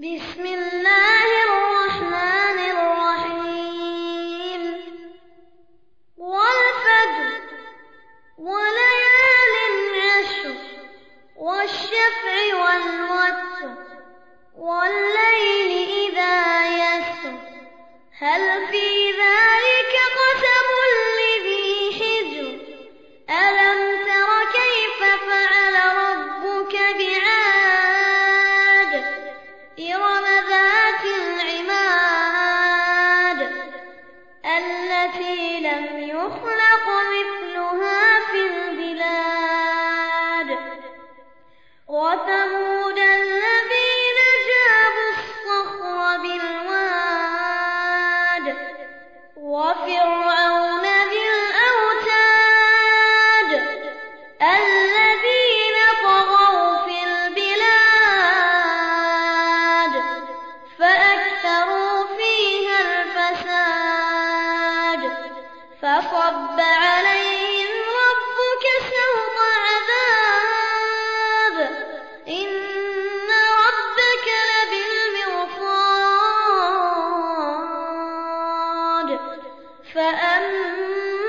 بسم الله فصب عليهم ربك سوط عذاب. إن ربك لبالمرصاد. فأما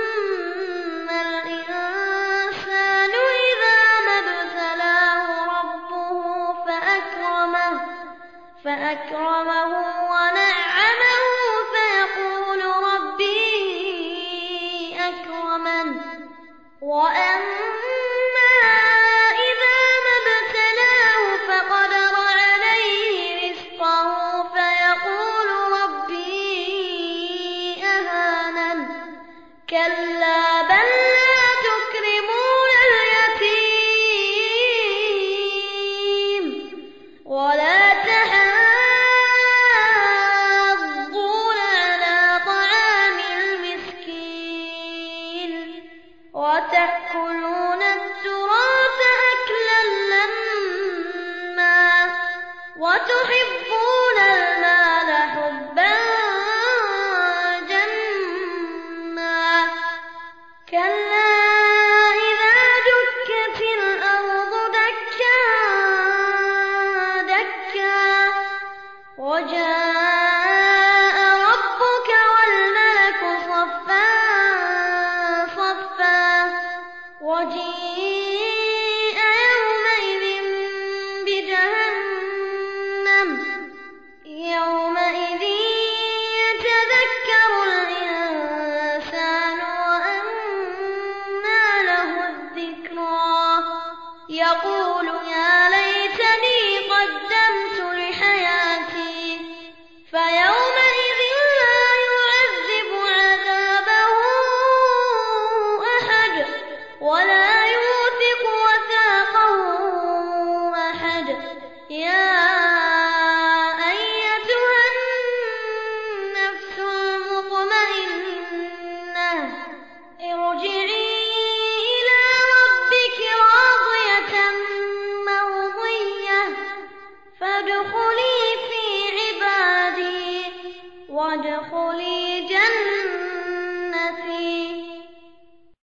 الإنسان إذا ما ابتلاه ربه فأكرمه فأكرمه يا